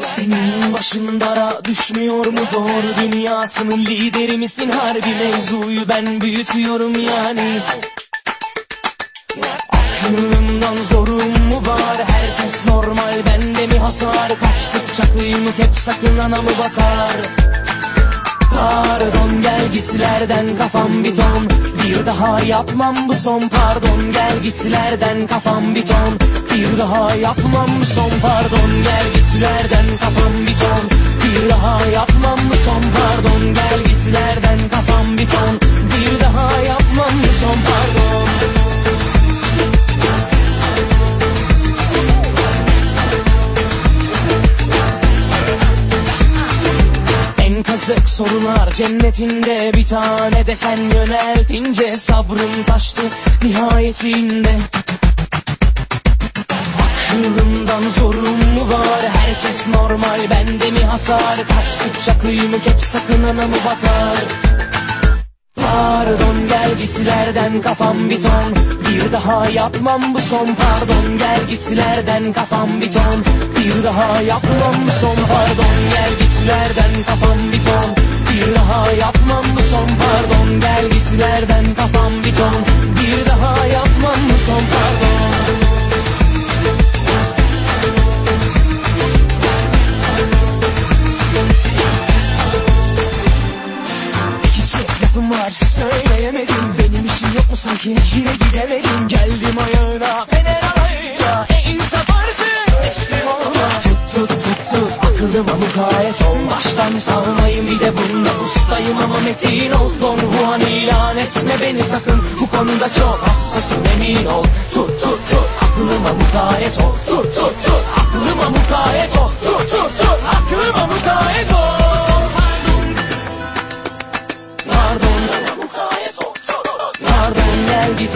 Senin başın dara düşmüyor mu? Doğru dünyasının lideri misin? Harbi mevzuyu ben büyütüyorum yani. Aklımdan zorum mu var? Herkes normal bende mi hasar? Kaçtıkça kıymık hep sakın anamı batar? Pardon gel gitlerden kafam bir ton. Bir daha yapmam bu son pardon gel gitlerden kafam bir ton Bir daha yapmam son pardon gel gitlerden kafam bir ton. Bir daha yapmam son pardon gel gitlerden kafam bir ton. Bir daha yapmam son pardon. En kazık sorular cennetinde bir tane de sen yöneltince sabrım taştı nihayetinde normal bende mi hasar? Kaçtıkça kıymık hep sakın anamı batar? Pardon gel gitlerden kafam bir ton. Bir daha yapmam bu son. Pardon gel gitlerden kafam bir ton. Bir daha yapmam bu son. Pardon gel gitlerden kafam bir ton. Bir daha yapmam sanki yine gidemedim Geldim ayağına. Fener alayına E insaf artık teslim olma. Tut tut tut tut akıllıma mukayyet ol. Baştan savmayın bir de bunda ustayım. Ama metin ol Don Juan ilan etme beni sakın. Bu konuda çok hassasım emin ol. Tut tut tut aklıma mukayyet ol. Tut gel git.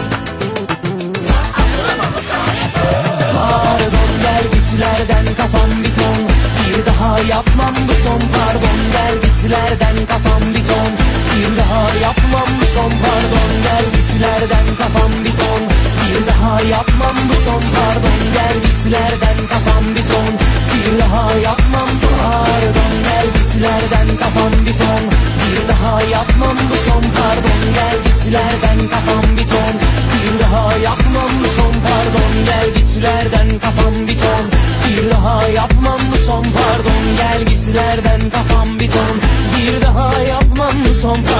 Pardon gel gitlerden kafam bir ton. Bir daha yapmam bu son. Pardon gel gitlerden kafam bir ton. Bir daha yapmam bu son. Pardon gel gitlerden kafam bir ton. Bir daha yapmam bu son. Pardon gel gitlerden kafam bir ton. Bir daha yapmam son pardon